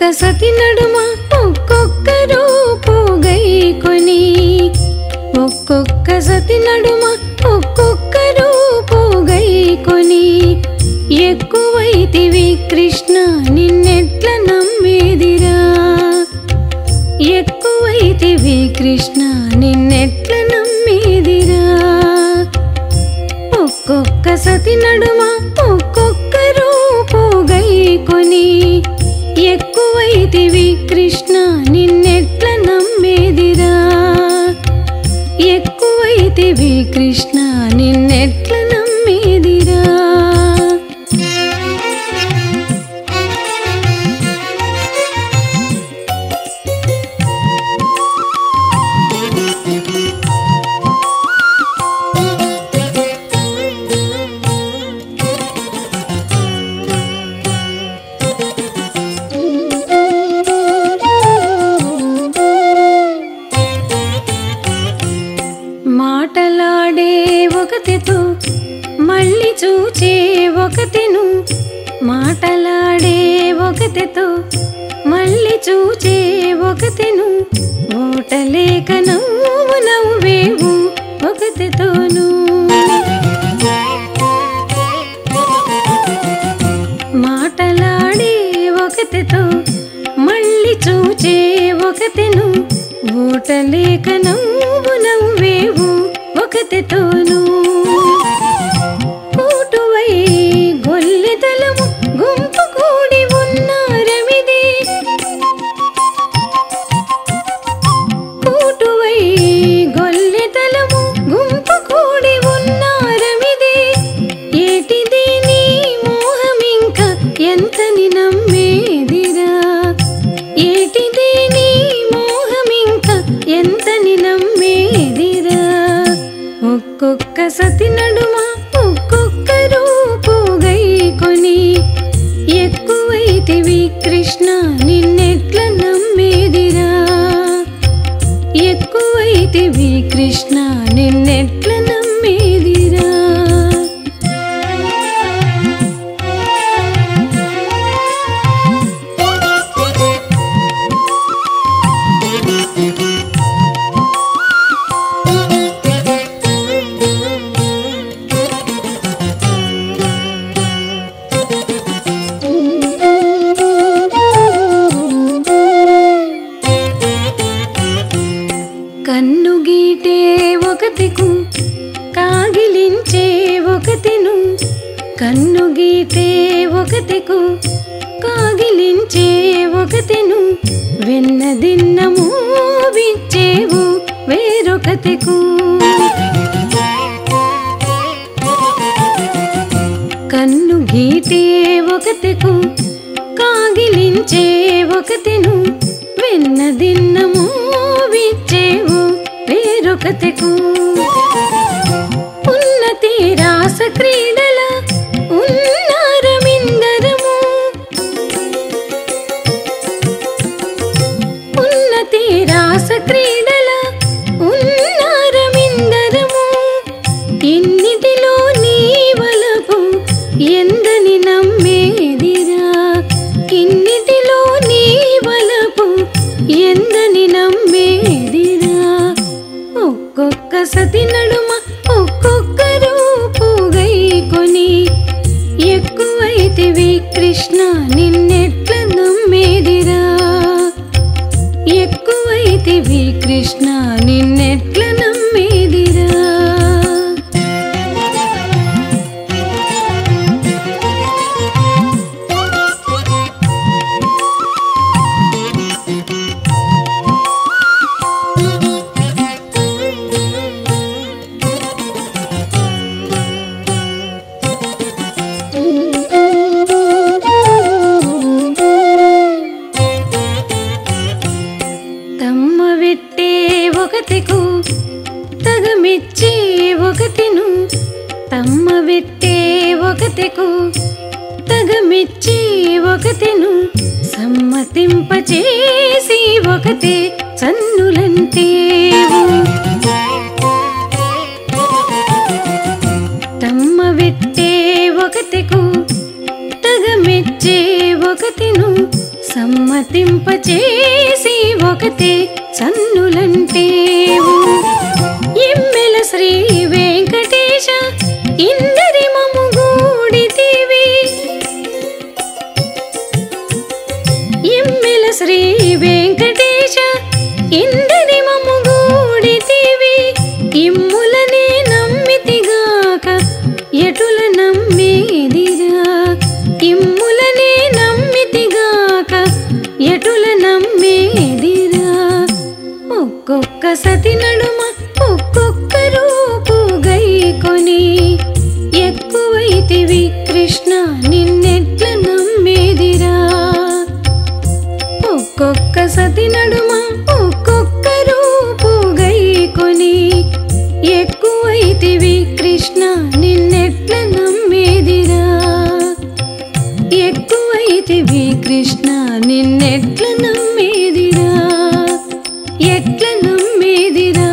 ఒక్కొక్క సతి నడుమ ఒక్కొక్క రూపు గైకొని ఒక్కొక్క సతి నడుమ ఒక్కొక్క రూపు గైకొని ఎక్కువైతివి కృష్ణ నిన్నెట్ల నమ్మేదిరా. ఎక్కువైతివి కృష్ణ నిన్నెట్ల నమ్మేదిరా. ఒక్కొక్క సతి నడుమ ఒక్కొక్క రూపు గైకొని ఒకతితో మళ్ళీ చూచే ఒకతిను మాటలాడే ఒకతితో మళ్ళీ చూచే ఒకతిను ఓటలేక నవ్వు నవ్వేవు ఒకతితోను. మాటలాడే ఒకతితో మళ్ళీ చూచే ఒకతిను ఓటలేక నవ్వు ఒకతితోను కూటువై గొల్లెతలము గుంపు కూడి ఉన్నారమిది. కూటువై గొల్లెతలము గుంపు కూడి ఉన్నారమిది. ఏటిది నీ మోహమింక? ఎంతని నమ్మేదిరా సతి నడుమ ఒక్కొక్కరు రూపు ఎక్కువైతివి కృష్ణ నిన్నెట్ల నమ్మేదిరా. ఎక్కువైతివి కృష్ణ నిన్నెట్ల కన్ను గీటే ఒకతికు కాగిలించే ఒకతిను. కన్ను గీటే ఒకతికు కాగిలించే ఒకతిను. వెన్నదిన్నము విచ్చేవు వేరొకతికు. కన్ను గీటే ఒకతికు కాగిలించే ఒకతిను. వెన్నదిన్నము ఒక్కొక్క నడుమ ఒక్కొక్క పోగై కొని. ఎక్కువైతివి కృష్ణ నిన్నెట్ల నమ్మేదిరా? ఎక్కువైతివి కృష్ణ నిన్నెట్ల ఒకటిను తమ్మ వెట్టే ఒకతెకు తగమిచ్చే ఒకతెను సమ్మతింపచేసి ఒకతే సన్నులంటేవు తమ్మ వెట్టే ఒకతెకు తగమిచ్చే ఒకతెను సమ్మతింపచేసి ఒకతే చన్నులంటేవు ఎమ్మెల శ్రీ ఒక్కొక్క సతి నడుమ ఒక్కొక్క రూపు గైకొని ఎక్కువైతివి కృష్ణ నిన్నెట్ల నమ్మేదిరా. ఒక్కొక్క సతి నడుమ ఒక్కొక్క రూపు గైకొని ఎక్కువైతివి కృష్ణ నిన్నెట్ల నమ్మేదిరా. ఎక్కువైతివి కృష్ణ నిన్నెట్ల నమ్మేదిరా. ఎట్ల నమ్మేదిరా?